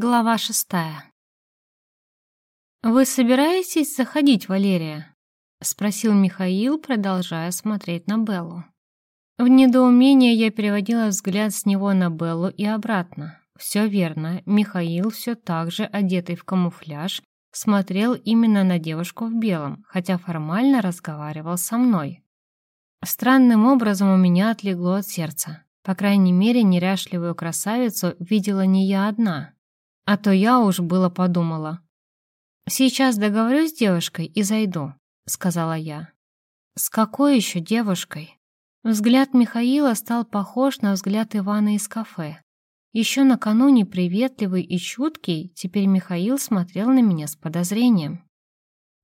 Глава шестая. «Вы собираетесь заходить, Валерия?» — спросил Михаил, продолжая смотреть на Беллу. В недоумении я переводила взгляд с него на Беллу и обратно. Все верно, Михаил, все так же одетый в камуфляж, смотрел именно на девушку в белом, хотя формально разговаривал со мной. Странным образом у меня отлегло от сердца. По крайней мере, неряшливую красавицу видела не я одна. А то я уж было подумала. «Сейчас договорюсь с девушкой и зайду», — сказала я. «С какой еще девушкой?» Взгляд Михаила стал похож на взгляд Ивана из кафе. Еще накануне приветливый и чуткий, теперь Михаил смотрел на меня с подозрением.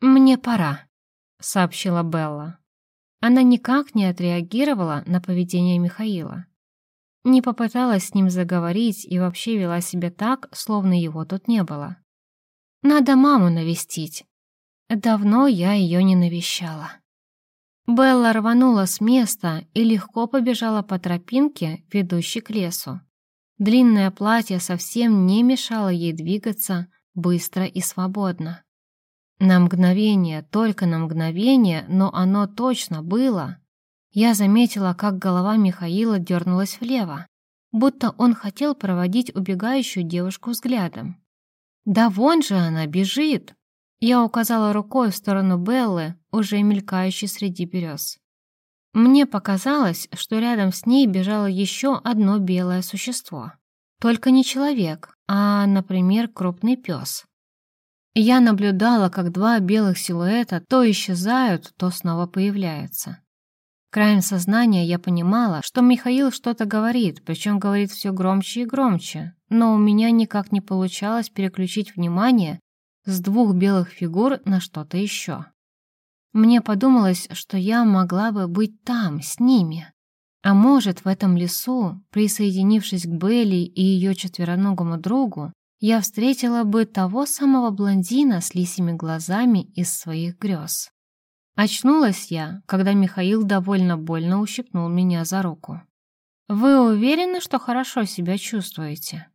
«Мне пора», — сообщила Белла. Она никак не отреагировала на поведение Михаила. Не попыталась с ним заговорить и вообще вела себя так, словно его тут не было. Надо маму навестить. Давно я ее не навещала. Белла рванула с места и легко побежала по тропинке, ведущей к лесу. Длинное платье совсем не мешало ей двигаться быстро и свободно. На мгновение, только на мгновение, но оно точно было. Я заметила, как голова Михаила дернулась влево, будто он хотел проводить убегающую девушку взглядом. «Да вон же она бежит!» Я указала рукой в сторону Беллы, уже мелькающей среди берез. Мне показалось, что рядом с ней бежало еще одно белое существо. Только не человек, а, например, крупный пес. Я наблюдала, как два белых силуэта то исчезают, то снова появляются. Краем сознания я понимала, что Михаил что-то говорит, причем говорит все громче и громче, но у меня никак не получалось переключить внимание с двух белых фигур на что-то еще. Мне подумалось, что я могла бы быть там, с ними. А может, в этом лесу, присоединившись к Белли и ее четвероногому другу, я встретила бы того самого блондина с лисими глазами из своих грез. Очнулась я, когда Михаил довольно больно ущипнул меня за руку. «Вы уверены, что хорошо себя чувствуете?»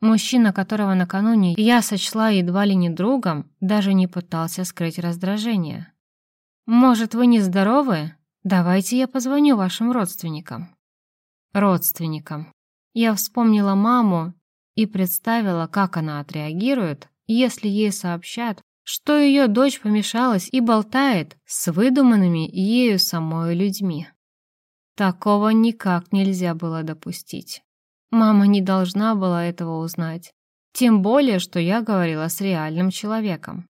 Мужчина, которого накануне я сочла едва ли не другом, даже не пытался скрыть раздражение. «Может, вы нездоровы? Давайте я позвоню вашим родственникам». Родственникам. Я вспомнила маму и представила, как она отреагирует, если ей сообщат, что ее дочь помешалась и болтает с выдуманными ею самой людьми. Такого никак нельзя было допустить. Мама не должна была этого узнать. Тем более, что я говорила с реальным человеком.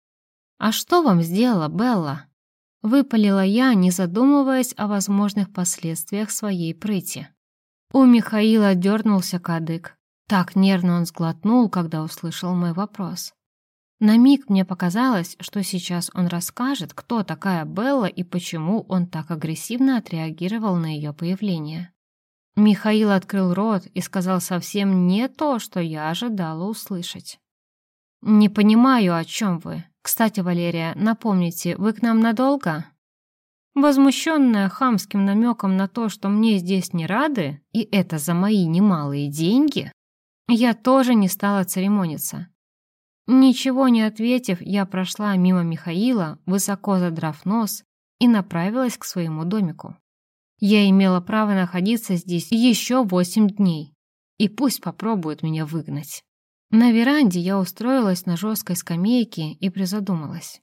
«А что вам сделала Белла?» Выпалила я, не задумываясь о возможных последствиях своей прыти. У Михаила дернулся кадык. Так нервно он сглотнул, когда услышал мой вопрос. На миг мне показалось, что сейчас он расскажет, кто такая Белла и почему он так агрессивно отреагировал на ее появление. Михаил открыл рот и сказал совсем не то, что я ожидала услышать. «Не понимаю, о чем вы. Кстати, Валерия, напомните, вы к нам надолго?» Возмущенная хамским намеком на то, что мне здесь не рады, и это за мои немалые деньги, я тоже не стала церемониться. Ничего не ответив, я прошла мимо Михаила, высоко задрав нос, и направилась к своему домику. Я имела право находиться здесь еще восемь дней, и пусть попробуют меня выгнать. На веранде я устроилась на жесткой скамейке и призадумалась.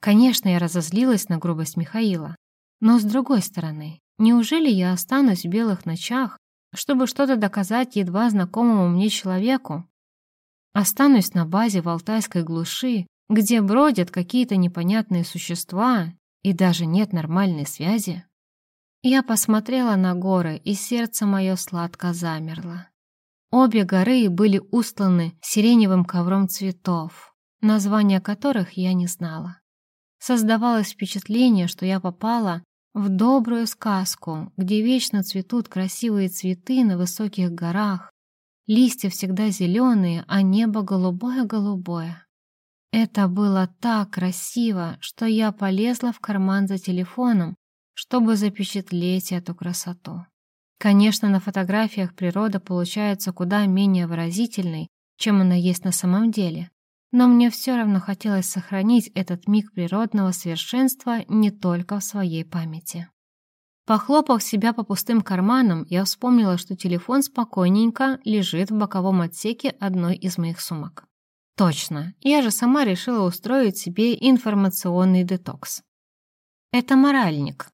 Конечно, я разозлилась на грубость Михаила, но с другой стороны, неужели я останусь в белых ночах, чтобы что-то доказать едва знакомому мне человеку, Останусь на базе в Алтайской глуши, где бродят какие-то непонятные существа и даже нет нормальной связи. Я посмотрела на горы, и сердце мое сладко замерло. Обе горы были устланы сиреневым ковром цветов, названия которых я не знала. Создавалось впечатление, что я попала в добрую сказку, где вечно цветут красивые цветы на высоких горах, Листья всегда зеленые, а небо голубое-голубое. Это было так красиво, что я полезла в карман за телефоном, чтобы запечатлеть эту красоту. Конечно, на фотографиях природа получается куда менее выразительной, чем она есть на самом деле. Но мне все равно хотелось сохранить этот миг природного совершенства не только в своей памяти. Похлопав себя по пустым карманам, я вспомнила, что телефон спокойненько лежит в боковом отсеке одной из моих сумок. Точно, я же сама решила устроить себе информационный детокс. Это моральник.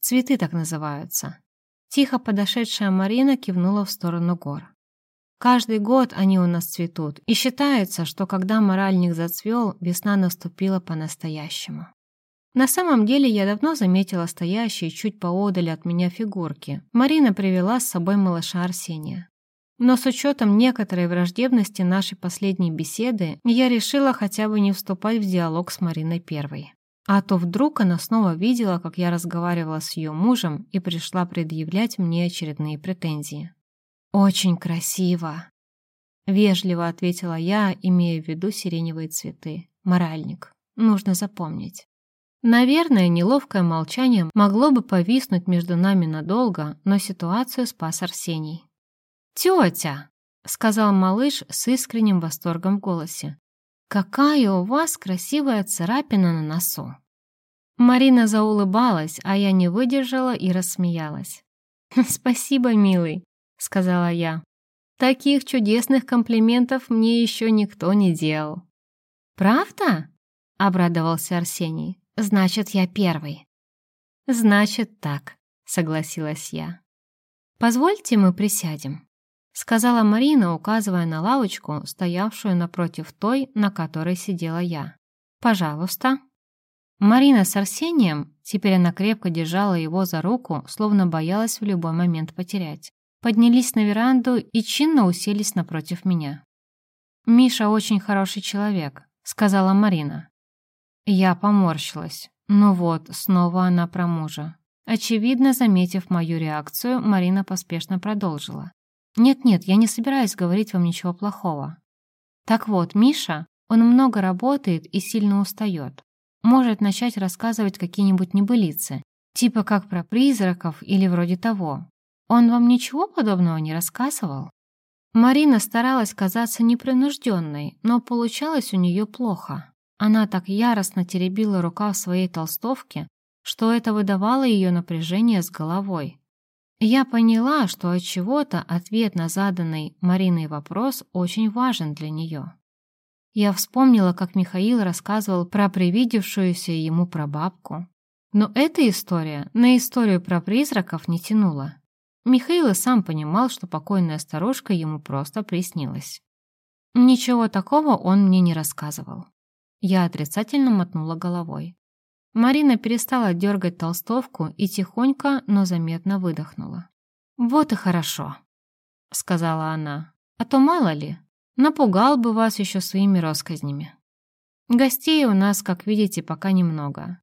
Цветы так называются. Тихо подошедшая Марина кивнула в сторону гор. Каждый год они у нас цветут, и считается, что когда моральник зацвел, весна наступила по-настоящему. На самом деле я давно заметила стоящие чуть поодаль от меня фигурки. Марина привела с собой малыша Арсения. Но с учетом некоторой враждебности нашей последней беседы, я решила хотя бы не вступать в диалог с Мариной Первой. А то вдруг она снова видела, как я разговаривала с ее мужем и пришла предъявлять мне очередные претензии. «Очень красиво», — вежливо ответила я, имея в виду сиреневые цветы. «Моральник. Нужно запомнить». Наверное, неловкое молчание могло бы повиснуть между нами надолго, но ситуацию спас Арсений. «Тетя!» — сказал малыш с искренним восторгом в голосе. «Какая у вас красивая царапина на носу!» Марина заулыбалась, а я не выдержала и рассмеялась. «Спасибо, милый», — сказала я. «Таких чудесных комплиментов мне еще никто не делал». «Правда?» — обрадовался Арсений. Значит, я первый. Значит, так, согласилась я. Позвольте мы присядем, сказала Марина, указывая на лавочку, стоявшую напротив той, на которой сидела я. Пожалуйста. Марина с Арсением, теперь она крепко держала его за руку, словно боялась в любой момент потерять, поднялись на веранду и чинно уселись напротив меня. «Миша очень хороший человек», — сказала Марина. Я поморщилась. Ну вот, снова она про мужа. Очевидно, заметив мою реакцию, Марина поспешно продолжила. «Нет-нет, я не собираюсь говорить вам ничего плохого. Так вот, Миша, он много работает и сильно устает. Может начать рассказывать какие-нибудь небылицы, типа как про призраков или вроде того. Он вам ничего подобного не рассказывал?» Марина старалась казаться непринужденной, но получалось у нее плохо. Она так яростно теребила рука в своей толстовке, что это выдавало ее напряжение с головой. Я поняла, что от чего-то ответ на заданный Мариной вопрос очень важен для нее. Я вспомнила, как Михаил рассказывал про привидевшуюся ему прабабку. Но эта история на историю про призраков не тянула. Михаил и сам понимал, что покойная старушка ему просто приснилась. Ничего такого он мне не рассказывал. Я отрицательно мотнула головой. Марина перестала дергать толстовку и тихонько, но заметно выдохнула. «Вот и хорошо», — сказала она. «А то мало ли, напугал бы вас еще своими россказнями. Гостей у нас, как видите, пока немного.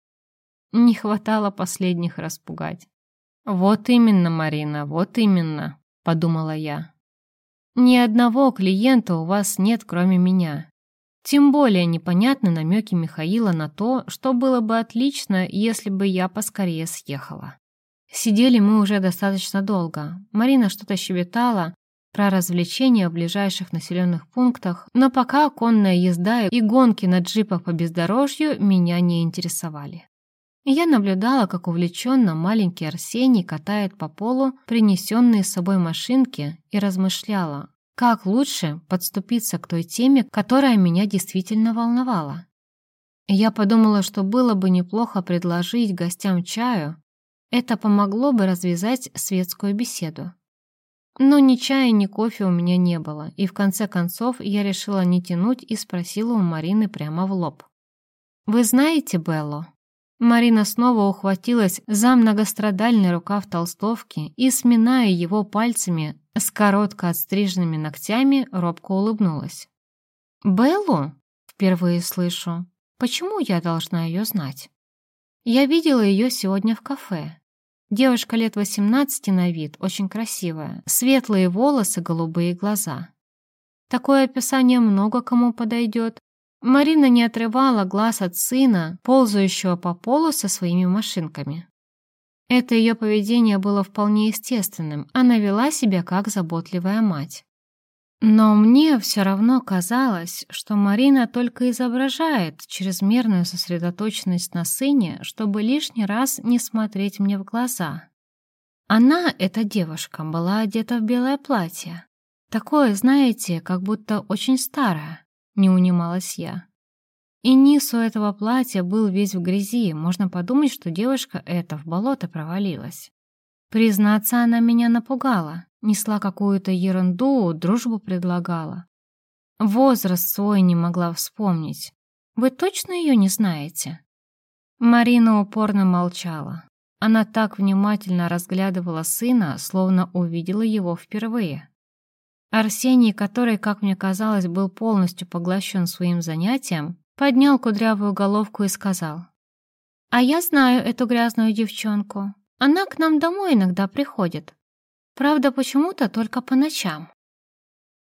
Не хватало последних распугать». «Вот именно, Марина, вот именно», — подумала я. «Ни одного клиента у вас нет, кроме меня, тем более непонятны намеки Михаила на то, что было бы отлично, если бы я поскорее съехала. Сидели мы уже достаточно долго. Марина что-то щебетала про развлечения в ближайших населенных пунктах, но пока конная езда и гонки на джипах по бездорожью меня не интересовали. Я наблюдала, как увлеченно маленький Арсений катает по полу принесенные с собой машинки и размышляла, как лучше подступиться к той теме, которая меня действительно волновала? Я подумала, что было бы неплохо предложить гостям чаю. Это помогло бы развязать светскую беседу. Но ни чая, ни кофе у меня не было, и в конце концов я решила не тянуть и спросила у Марины прямо в лоб. «Вы знаете Беллу?» Марина снова ухватилась за многострадальный рукав толстовки и, сминая его пальцами, с коротко отстриженными ногтями, робко улыбнулась. «Беллу? Впервые слышу. Почему я должна ее знать?» «Я видела ее сегодня в кафе. Девушка лет 18 на вид, очень красивая, светлые волосы, голубые глаза. Такое описание много кому подойдет, Марина не отрывала глаз от сына, ползающего по полу со своими машинками. Это ее поведение было вполне естественным, она вела себя как заботливая мать. Но мне все равно казалось, что Марина только изображает чрезмерную сосредоточенность на сыне, чтобы лишний раз не смотреть мне в глаза. Она, эта девушка, была одета в белое платье. Такое, знаете, как будто очень старое, не унималась я. И низ у этого платья был весь в грязи, можно подумать, что девушка эта в болото провалилась. Признаться, она меня напугала. Несла какую-то ерунду, дружбу предлагала. Возраст свой не могла вспомнить. Вы точно ее не знаете?» Марина упорно молчала. Она так внимательно разглядывала сына, словно увидела его впервые. Арсений, который, как мне казалось, был полностью поглощен своим занятием, поднял кудрявую головку и сказал. «А я знаю эту грязную девчонку. Она к нам домой иногда приходит. Правда, почему-то только по ночам.